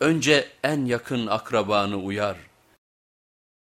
önce en yakın akrabanı uyar.